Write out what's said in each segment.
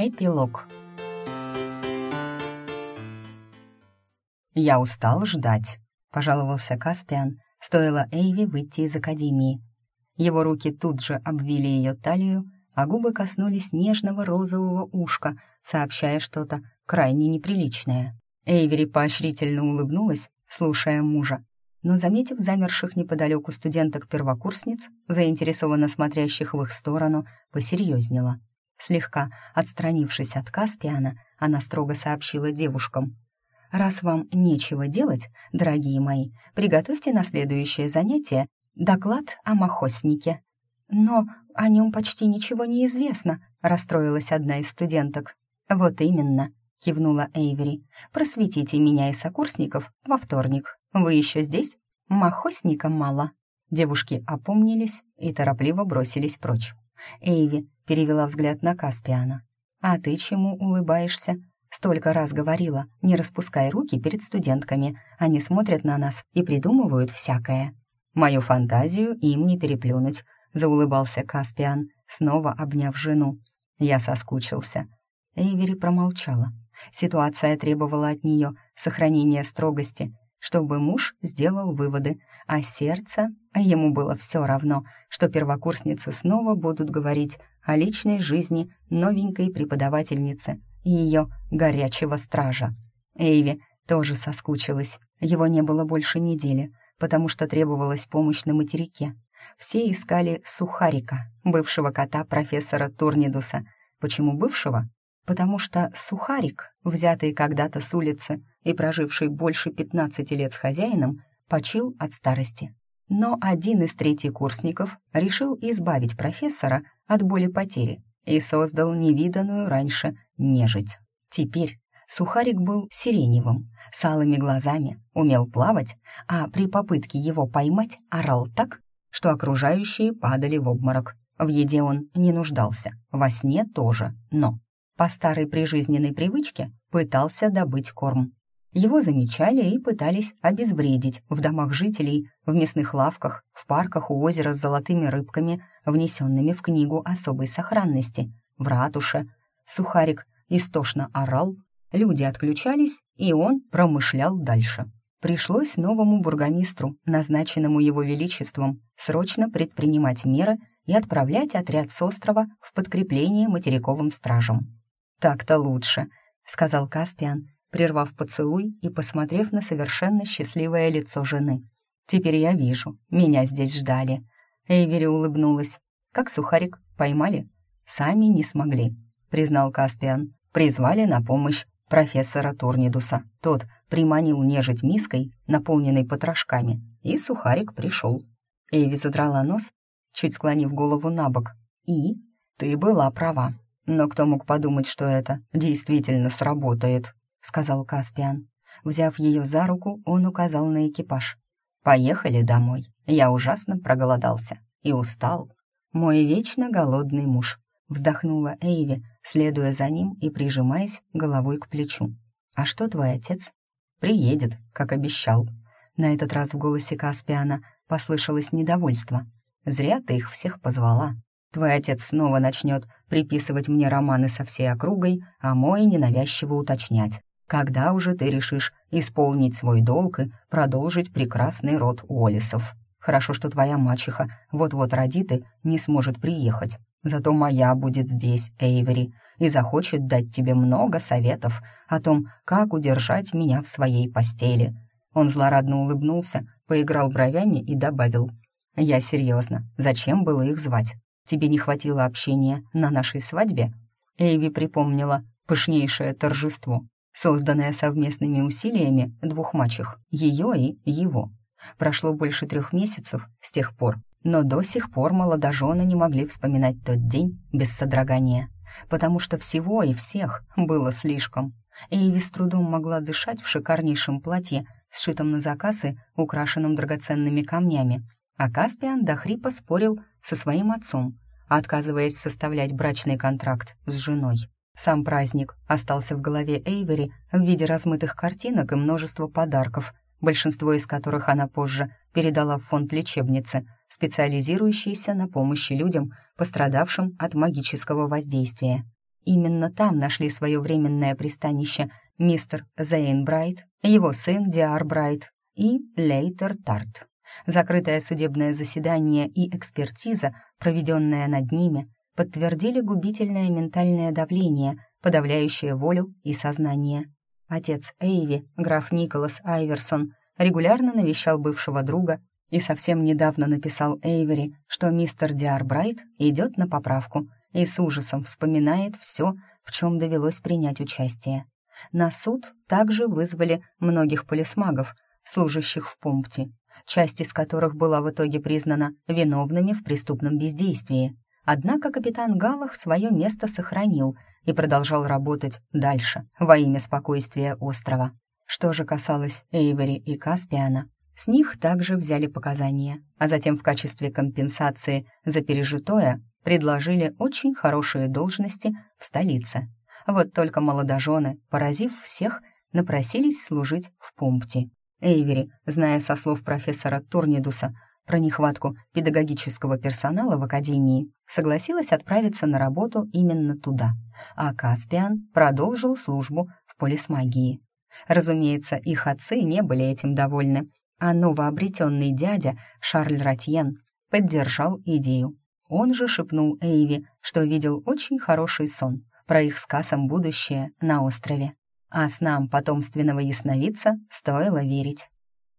Эпилог «Я устал ждать», — пожаловался Каспиан, стоило Эйви выйти из академии. Его руки тут же обвили ее талию, а губы коснулись нежного розового ушка, сообщая что-то крайне неприличное. Эйвери поощрительно улыбнулась, слушая мужа, но, заметив замерших неподалеку студенток-первокурсниц, заинтересованно смотрящих в их сторону, посерьезнела. Слегка отстранившись от Каспиана, она строго сообщила девушкам. «Раз вам нечего делать, дорогие мои, приготовьте на следующее занятие доклад о махоснике». «Но о нем почти ничего не известно», — расстроилась одна из студенток. «Вот именно», — кивнула Эйвери. «Просветите меня и сокурсников во вторник. Вы еще здесь? Махосника мало». Девушки опомнились и торопливо бросились прочь. Эйви перевела взгляд на Каспиана. «А ты чему улыбаешься?» Столько раз говорила, не распускай руки перед студентками. Они смотрят на нас и придумывают всякое. Мою фантазию им не переплюнуть, заулыбался Каспиан, снова обняв жену. Я соскучился. Эйвери промолчала. Ситуация требовала от нее сохранения строгости, чтобы муж сделал выводы, а сердце, а ему было все равно, что первокурсницы снова будут говорить о личной жизни новенькой преподавательницы и ее горячего стража. Эйви тоже соскучилась, его не было больше недели, потому что требовалась помощь на материке. Все искали сухарика, бывшего кота профессора Турнидуса. Почему бывшего? Потому что сухарик, взятый когда-то с улицы и проживший больше 15 лет с хозяином, почил от старости. Но один из третьекурсников решил избавить профессора от боли потери и создал невиданную раньше нежить. Теперь Сухарик был сиреневым, с алыми глазами, умел плавать, а при попытке его поймать орал так, что окружающие падали в обморок. В еде он не нуждался, во сне тоже, но по старой прижизненной привычке пытался добыть корм. Его замечали и пытались обезвредить в домах жителей, в мясных лавках, в парках у озера с золотыми рыбками, внесенными в книгу особой сохранности, в ратуше. Сухарик истошно орал, люди отключались, и он промышлял дальше. Пришлось новому бургомистру, назначенному его величеством, срочно предпринимать меры и отправлять отряд с острова в подкрепление материковым стражам. «Так-то лучше», — сказал Каспиан, прервав поцелуй и посмотрев на совершенно счастливое лицо жены. «Теперь я вижу, меня здесь ждали». Эйвери улыбнулась. «Как сухарик, поймали?» «Сами не смогли», — признал Каспиан. «Призвали на помощь профессора Турнидуса. Тот приманил нежить миской, наполненной потрошками, и сухарик пришел. Эйви задрала нос, чуть склонив голову на бок. «И? Ты была права. Но кто мог подумать, что это действительно сработает?» — сказал Каспиан. Взяв ее за руку, он указал на экипаж. «Поехали домой. Я ужасно проголодался и устал. Мой вечно голодный муж», — вздохнула Эйви, следуя за ним и прижимаясь головой к плечу. «А что твой отец?» «Приедет, как обещал». На этот раз в голосе Каспиана послышалось недовольство. «Зря ты их всех позвала. Твой отец снова начнет приписывать мне романы со всей округой, а мой ненавязчиво уточнять. Когда уже ты решишь исполнить свой долг и продолжить прекрасный род Уоллисов? Хорошо, что твоя мачеха вот-вот родит и не сможет приехать. Зато моя будет здесь, Эйвери, и захочет дать тебе много советов о том, как удержать меня в своей постели». Он злорадно улыбнулся, поиграл бровями и добавил. «Я серьезно, зачем было их звать? Тебе не хватило общения на нашей свадьбе?» Эйви припомнила пышнейшее торжество, созданная совместными усилиями двух мачех, ее и его. Прошло больше трех месяцев с тех пор, но до сих пор молодожены не могли вспоминать тот день без содрогания, потому что всего и всех было слишком. Эйви с трудом могла дышать в шикарнейшем платье, сшитом на заказ и украшенном драгоценными камнями, а Каспиан до хрипа спорил со своим отцом, отказываясь составлять брачный контракт с женой. Сам праздник остался в голове Эйвери в виде размытых картинок и множества подарков, большинство из которых она позже передала в фонд лечебницы, специализирующийся на помощи людям, пострадавшим от магического воздействия. Именно там нашли свое временное пристанище мистер Зейн Брайт, его сын Диар Брайт и Лейтер Тарт. Закрытое судебное заседание и экспертиза, проведенная над ними, подтвердили губительное ментальное давление, подавляющее волю и сознание. Отец Эйви, граф Николас Айверсон, регулярно навещал бывшего друга и совсем недавно написал Эйвери, что мистер Диарбрайт идет на поправку и с ужасом вспоминает все, в чем довелось принять участие. На суд также вызвали многих полисмагов, служащих в пункте, часть из которых была в итоге признана виновными в преступном бездействии. Однако капитан Галах свое место сохранил и продолжал работать дальше во имя спокойствия острова. Что же касалось Эйвери и Каспиана, с них также взяли показания, а затем в качестве компенсации за пережитое предложили очень хорошие должности в столице. Вот только молодожены, поразив всех, напросились служить в пункте. Эйвери, зная со слов профессора Турнидуса про нехватку педагогического персонала в академии, согласилась отправиться на работу именно туда, а Каспиан продолжил службу в полисмагии. Разумеется, их отцы не были этим довольны, а новообретенный дядя Шарль Ратьен поддержал идею. Он же шепнул Эйви, что видел очень хороший сон про их с Касом будущее на острове а с нам потомственного ясновидца стоило верить.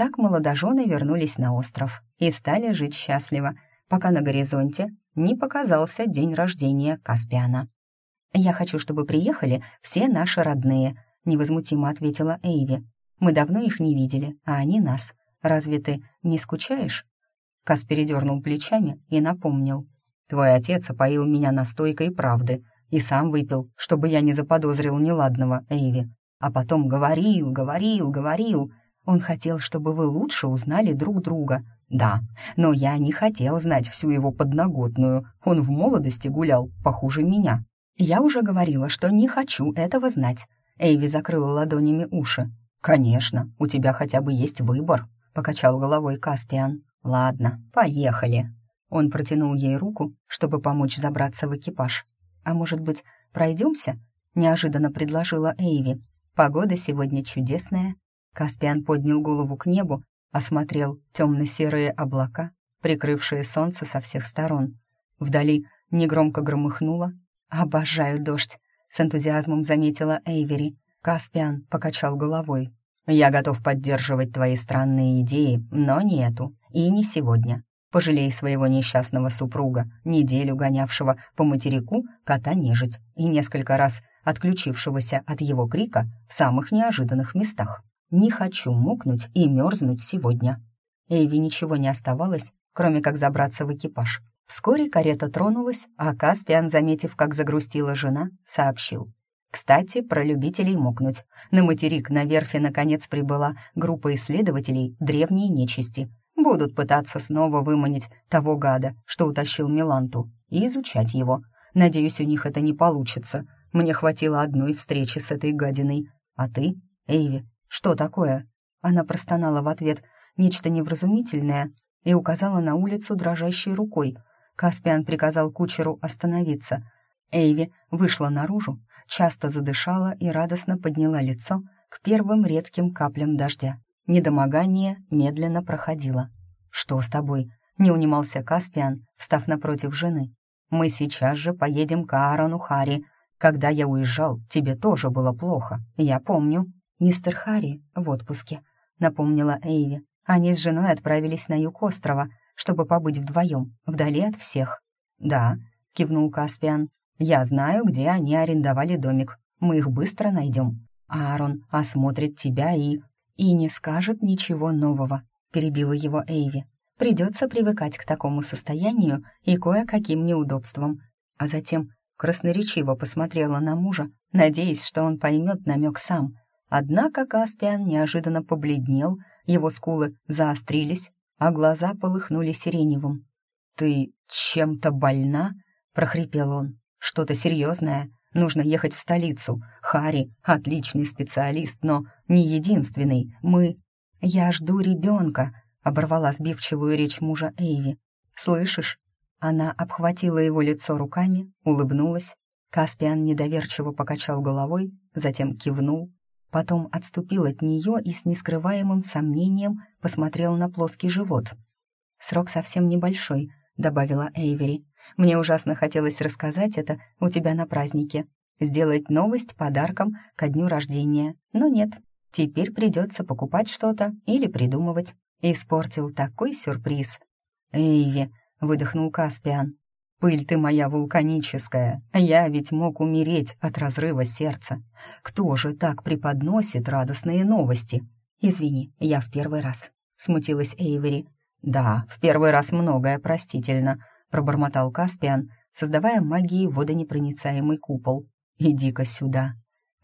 Так молодожены вернулись на остров и стали жить счастливо, пока на горизонте не показался день рождения Каспиана. «Я хочу, чтобы приехали все наши родные», — невозмутимо ответила Эйви. «Мы давно их не видели, а они нас. Разве ты не скучаешь?» Кас передернул плечами и напомнил. «Твой отец опоил меня настойкой правды и сам выпил, чтобы я не заподозрил неладного, Эйви. А потом говорил, говорил, говорил. Он хотел, чтобы вы лучше узнали друг друга. Да, но я не хотел знать всю его подноготную. Он в молодости гулял похуже меня. Я уже говорила, что не хочу этого знать. Эйви закрыла ладонями уши. «Конечно, у тебя хотя бы есть выбор», — покачал головой Каспиан. «Ладно, поехали». Он протянул ей руку, чтобы помочь забраться в экипаж. «А может быть, пройдемся?» — неожиданно предложила Эйви. «Погода сегодня чудесная». Каспиан поднял голову к небу, осмотрел темно-серые облака, прикрывшие солнце со всех сторон. Вдали негромко громыхнуло. «Обожаю дождь», — с энтузиазмом заметила Эйвери. Каспиан покачал головой. «Я готов поддерживать твои странные идеи, но не эту, и не сегодня. Пожалей своего несчастного супруга, неделю гонявшего по материку кота-нежить и несколько раз отключившегося от его крика в самых неожиданных местах. «Не хочу мокнуть и мерзнуть сегодня». Эйви ничего не оставалось, кроме как забраться в экипаж. Вскоре карета тронулась, а Каспиан, заметив, как загрустила жена, сообщил. Кстати, про любителей мокнуть. На материк на верфи наконец прибыла группа исследователей древней нечисти — Будут пытаться снова выманить того гада, что утащил Миланту, и изучать его. Надеюсь, у них это не получится. Мне хватило одной встречи с этой гадиной. А ты, Эйви, что такое?» Она простонала в ответ нечто невразумительное и указала на улицу дрожащей рукой. Каспиан приказал кучеру остановиться. Эйви вышла наружу, часто задышала и радостно подняла лицо к первым редким каплям дождя. Недомогание медленно проходило. «Что с тобой?» — не унимался Каспиан, встав напротив жены. «Мы сейчас же поедем к Аарону Хари. Когда я уезжал, тебе тоже было плохо, я помню». «Мистер Хари в отпуске», — напомнила Эйви. Они с женой отправились на юг острова, чтобы побыть вдвоем, вдали от всех. «Да», — кивнул Каспиан. «Я знаю, где они арендовали домик. Мы их быстро найдем. Аарон осмотрит тебя и...» и не скажет ничего нового», — перебила его Эйви. «Придется привыкать к такому состоянию и кое-каким неудобствам». А затем красноречиво посмотрела на мужа, надеясь, что он поймет намек сам. Однако Каспиан неожиданно побледнел, его скулы заострились, а глаза полыхнули сиреневым. «Ты чем-то больна?» — прохрипел он. «Что-то серьезное?» Нужно ехать в столицу. Хари — отличный специалист, но не единственный. Мы... Я жду ребенка, — оборвала сбивчивую речь мужа Эйви. «Слышишь?» Она обхватила его лицо руками, улыбнулась. Каспиан недоверчиво покачал головой, затем кивнул, потом отступил от нее и с нескрываемым сомнением посмотрел на плоский живот. «Срок совсем небольшой», — добавила Эйвери. «Мне ужасно хотелось рассказать это у тебя на празднике, сделать новость подарком ко дню рождения, но нет, теперь придется покупать что-то или придумывать. Испортил такой сюрприз». «Эйви», — выдохнул Каспиан, Пыль ты моя вулканическая, я ведь мог умереть от разрыва сердца. Кто же так преподносит радостные новости? Извини, я в первый раз. Смутилась Эйвери. Да, в первый раз многое простительно, пробормотал Каспиан, создавая магией водонепроницаемый купол. Иди-ка сюда.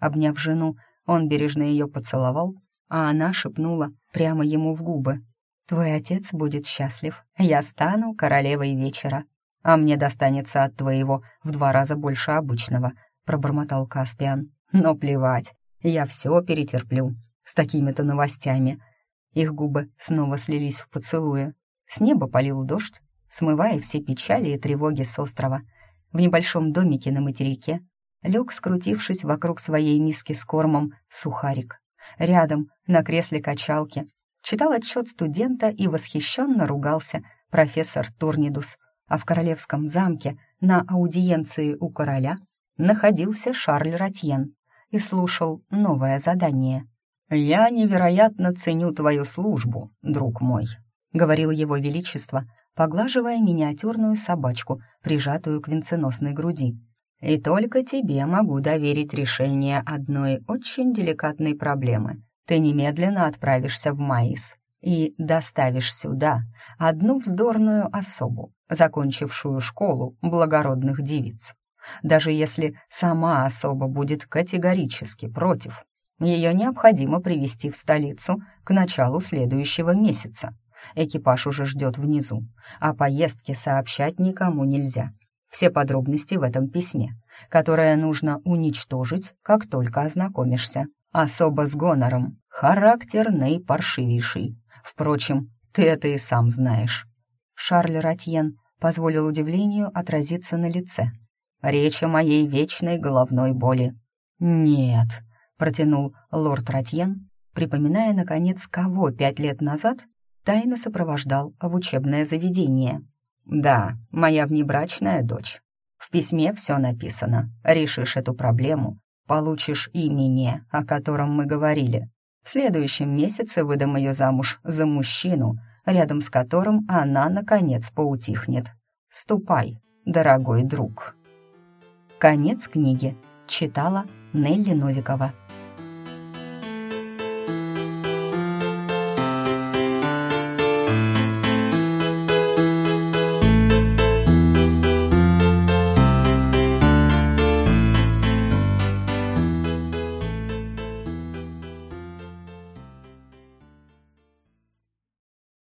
Обняв жену, он бережно ее поцеловал, а она шепнула прямо ему в губы. «Твой отец будет счастлив. Я стану королевой вечера» а мне достанется от твоего в два раза больше обычного», — пробормотал Каспиан. «Но плевать, я все перетерплю с такими-то новостями». Их губы снова слились в поцелуе. С неба полил дождь, смывая все печали и тревоги с острова. В небольшом домике на материке лег, скрутившись вокруг своей миски с кормом, сухарик. Рядом, на кресле качалки, читал отчет студента и восхищенно ругался профессор Турнидус — а в королевском замке на аудиенции у короля находился Шарль Ратьен и слушал новое задание. «Я невероятно ценю твою службу, друг мой», — говорил его величество, поглаживая миниатюрную собачку, прижатую к венценосной груди. «И только тебе могу доверить решение одной очень деликатной проблемы. Ты немедленно отправишься в Маис и доставишь сюда одну вздорную особу, закончившую школу благородных девиц. Даже если сама особа будет категорически против, ее необходимо привести в столицу к началу следующего месяца. Экипаж уже ждет внизу, а поездке сообщать никому нельзя. Все подробности в этом письме, которое нужно уничтожить, как только ознакомишься. Особо с гонором, характерный паршивейший. Впрочем, ты это и сам знаешь. Шарль Ратьен позволил удивлению отразиться на лице. «Речь о моей вечной головной боли». «Нет», — протянул лорд Ратьен, припоминая, наконец, кого пять лет назад тайно сопровождал в учебное заведение. «Да, моя внебрачная дочь. В письме все написано. Решишь эту проблему, получишь имени, о котором мы говорили. В следующем месяце выдам ее замуж за мужчину, рядом с которым она, наконец, поутихнет. «Ступай, дорогой друг». Конец книги. Читала Нелли Новикова.